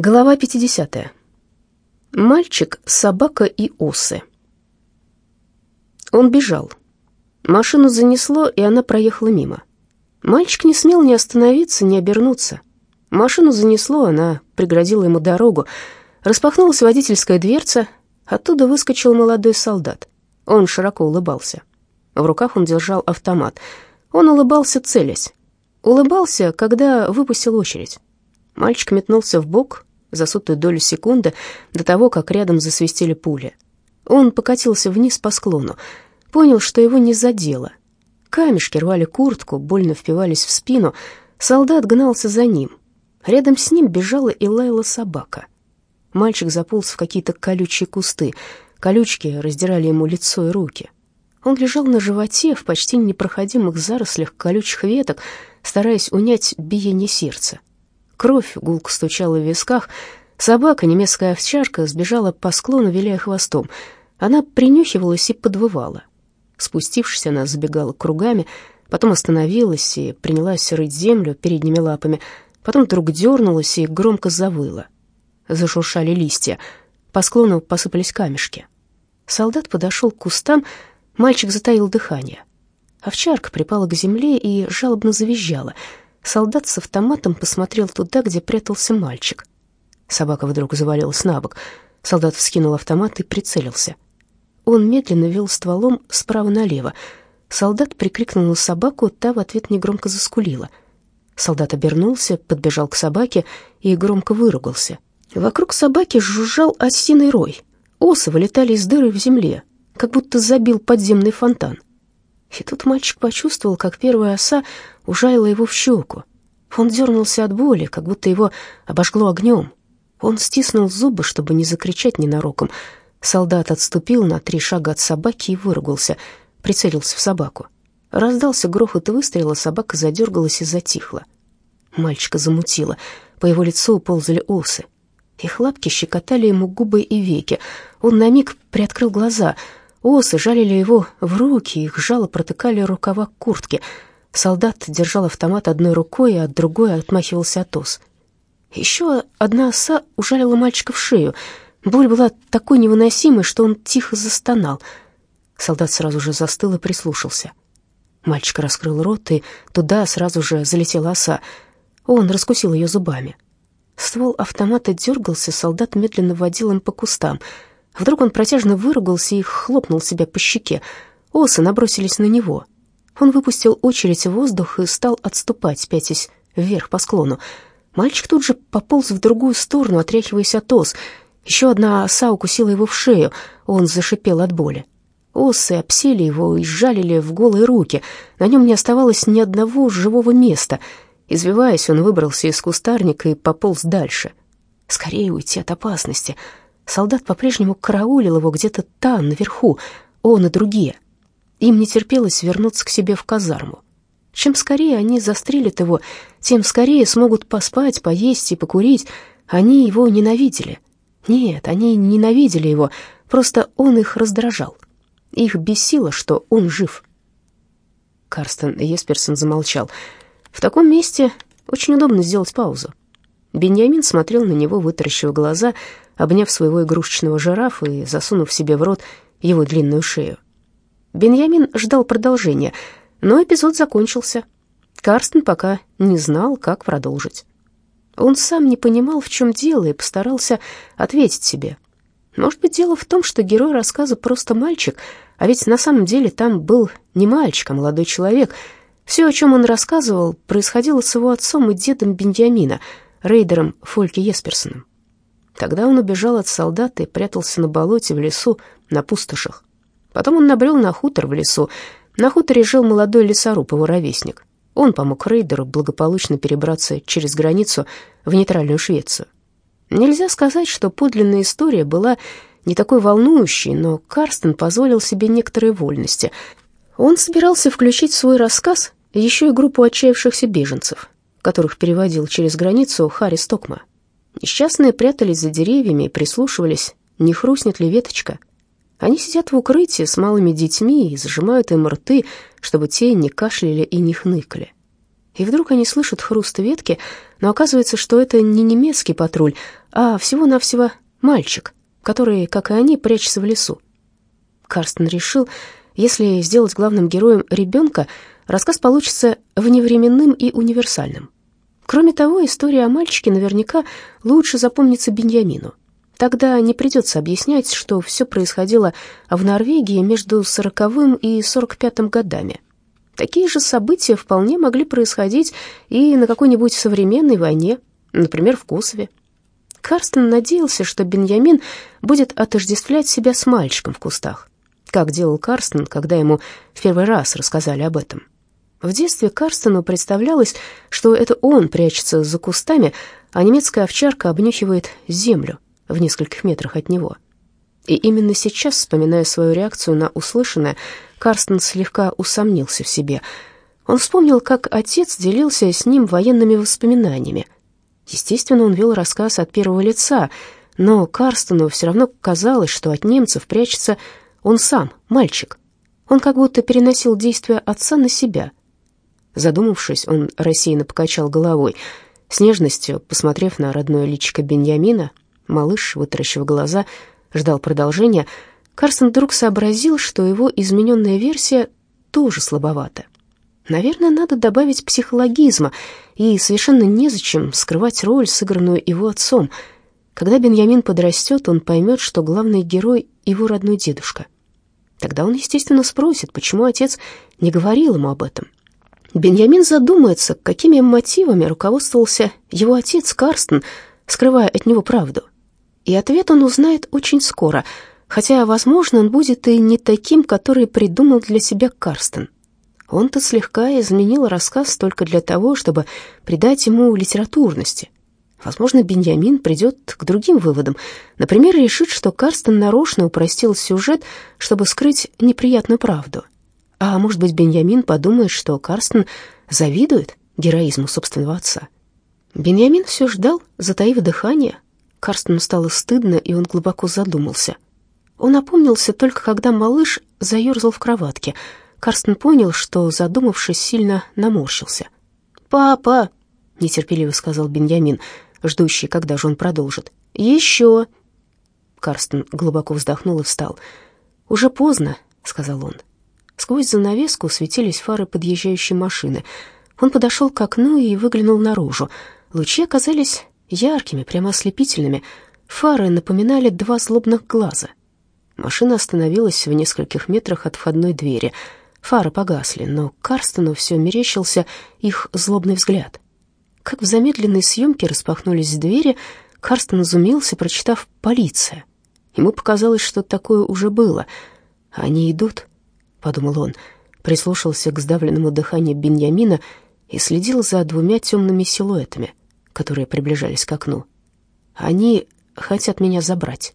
Глава 50. Мальчик, собака и осы. Он бежал. Машину занесло, и она проехала мимо. Мальчик не смел ни остановиться, ни обернуться. Машину занесло, она преградила ему дорогу. Распахнулась водительская дверца, оттуда выскочил молодой солдат. Он широко улыбался. В руках он держал автомат. Он улыбался, целясь. Улыбался, когда выпустил очередь. Мальчик метнулся в бок, за сотую долю секунды до того, как рядом засвистели пули. Он покатился вниз по склону, понял, что его не задело. Камешки рвали куртку, больно впивались в спину. Солдат гнался за ним. Рядом с ним бежала и лаяла собака. Мальчик заполз в какие-то колючие кусты. Колючки раздирали ему лицо и руки. Он лежал на животе в почти непроходимых зарослях колючих веток, стараясь унять биение сердца. Кровь гулко стучала в висках. Собака, немецкая овчарка, сбежала по склону, виляя хвостом. Она принюхивалась и подвывала. Спустившись, она забегала кругами, потом остановилась и принялась рыть землю передними лапами, потом вдруг дернулась и громко завыла. Зашуршали листья, по склону посыпались камешки. Солдат подошел к кустам, мальчик затаил дыхание. Овчарка припала к земле и жалобно завизжала — Солдат с автоматом посмотрел туда, где прятался мальчик. Собака вдруг завалилась на бок. Солдат вскинул автомат и прицелился. Он медленно вел стволом справа налево. Солдат прикрикнул на собаку, та в ответ негромко заскулила. Солдат обернулся, подбежал к собаке и громко выругался. Вокруг собаки жужжал осиный рой. Осы вылетали из дыры в земле, как будто забил подземный фонтан. И тут мальчик почувствовал, как первая оса ужалила его в щеку. Он дернулся от боли, как будто его обожгло огнем. Он стиснул зубы, чтобы не закричать ненароком. Солдат отступил на три шага от собаки и выругался, прицелился в собаку. Раздался грохот выстрела, собака задергалась и затихла. Мальчика замутило, по его лицу ползали осы. Их лапки щекотали ему губы и веки. Он на миг приоткрыл глаза — Осы жалили его в руки, их жало протыкали рукава куртки. Солдат держал автомат одной рукой, а другой отмахивался от ос. Еще одна оса ужалила мальчика в шею. Боль была такой невыносимой, что он тихо застонал. Солдат сразу же застыл и прислушался. Мальчик раскрыл рот, и туда сразу же залетела оса. Он раскусил ее зубами. Ствол автомата дергался, солдат медленно водил им по кустам — Вдруг он протяжно выругался и хлопнул себя по щеке. Осы набросились на него. Он выпустил очередь в воздух и стал отступать, пятясь вверх по склону. Мальчик тут же пополз в другую сторону, отряхиваясь от ос. Еще одна оса укусила его в шею, он зашипел от боли. Осы обсели его и сжалили в голые руки. На нем не оставалось ни одного живого места. Извиваясь, он выбрался из кустарника и пополз дальше. Скорее уйти от опасности — Солдат по-прежнему караулил его где-то там, наверху, он и другие. Им не терпелось вернуться к себе в казарму. Чем скорее они застрелят его, тем скорее смогут поспать, поесть и покурить. Они его ненавидели. Нет, они ненавидели его, просто он их раздражал. Их бесило, что он жив. Карстен Есперсон замолчал. В таком месте очень удобно сделать паузу. Беньямин смотрел на него, вытаращив глаза, обняв своего игрушечного жирафа и засунув себе в рот его длинную шею. Беньямин ждал продолжения, но эпизод закончился. Карстен пока не знал, как продолжить. Он сам не понимал, в чем дело, и постарался ответить себе. Может быть, дело в том, что герой рассказа просто мальчик, а ведь на самом деле там был не мальчик, а молодой человек. Все, о чем он рассказывал, происходило с его отцом и дедом Беньямина, рейдером Фольке Есперсоном. Тогда он убежал от солдат и прятался на болоте в лесу на пустошах. Потом он набрел на хутор в лесу. На хуторе жил молодой лесоруб, его ровесник. Он помог рейдеру благополучно перебраться через границу в нейтральную Швецию. Нельзя сказать, что подлинная история была не такой волнующей, но Карстен позволил себе некоторые вольности. Он собирался включить в свой рассказ еще и группу отчаявшихся беженцев, которых переводил через границу Харри Стокма. Несчастные прятались за деревьями и прислушивались, не хрустнет ли веточка. Они сидят в укрытии с малыми детьми и зажимают им рты, чтобы те не кашляли и не хныкали. И вдруг они слышат хруст ветки, но оказывается, что это не немецкий патруль, а всего-навсего мальчик, который, как и они, прячется в лесу. Карстен решил, если сделать главным героем ребенка, рассказ получится вневременным и универсальным. Кроме того, история о мальчике наверняка лучше запомнится Беньямину. Тогда не придется объяснять, что все происходило в Норвегии между сороковым и сорок пятым годами. Такие же события вполне могли происходить и на какой-нибудь современной войне, например, в Косове. Карстен надеялся, что Беньямин будет отождествлять себя с мальчиком в кустах, как делал Карстен, когда ему в первый раз рассказали об этом. В детстве Карстену представлялось, что это он прячется за кустами, а немецкая овчарка обнюхивает землю в нескольких метрах от него. И именно сейчас, вспоминая свою реакцию на услышанное, Карстен слегка усомнился в себе. Он вспомнил, как отец делился с ним военными воспоминаниями. Естественно, он вел рассказ от первого лица, но Карстену все равно казалось, что от немцев прячется он сам, мальчик. Он как будто переносил действия отца на себя. Задумавшись, он рассеянно покачал головой. С нежностью, посмотрев на родное личико Беньямина, малыш, вытаращив глаза, ждал продолжения, Карсон вдруг сообразил, что его измененная версия тоже слабовата. Наверное, надо добавить психологизма, и совершенно незачем скрывать роль, сыгранную его отцом. Когда Беньямин подрастет, он поймет, что главный герой — его родной дедушка. Тогда он, естественно, спросит, почему отец не говорил ему об этом. Беньямин задумается, какими мотивами руководствовался его отец Карстен, скрывая от него правду. И ответ он узнает очень скоро, хотя, возможно, он будет и не таким, который придумал для себя Карстен. Он-то слегка изменил рассказ только для того, чтобы придать ему литературности. Возможно, Беньямин придет к другим выводам. Например, решит, что Карстен нарочно упростил сюжет, чтобы скрыть неприятную правду — а может быть, Беньямин подумает, что Карстен завидует героизму собственного отца. Беньямин все ждал, затаив дыхание. Карстену стало стыдно, и он глубоко задумался. Он опомнился только когда малыш заерзал в кроватке. Карстен понял, что, задумавшись, сильно наморщился. «Папа!» — нетерпеливо сказал Беньямин, ждущий, когда же он продолжит. «Еще!» Карстен глубоко вздохнул и встал. «Уже поздно», — сказал он. Сквозь занавеску светились фары подъезжающей машины. Он подошел к окну и выглянул наружу. Лучи оказались яркими, прямо ослепительными. Фары напоминали два злобных глаза. Машина остановилась в нескольких метрах от входной двери. Фары погасли, но Карстену все мерещился их злобный взгляд. Как в замедленной съемке распахнулись двери, Карстен изумился, прочитав «полиция». Ему показалось, что такое уже было. Они идут — подумал он, прислушался к сдавленному дыханию Беньямина и следил за двумя темными силуэтами, которые приближались к окну. «Они хотят меня забрать».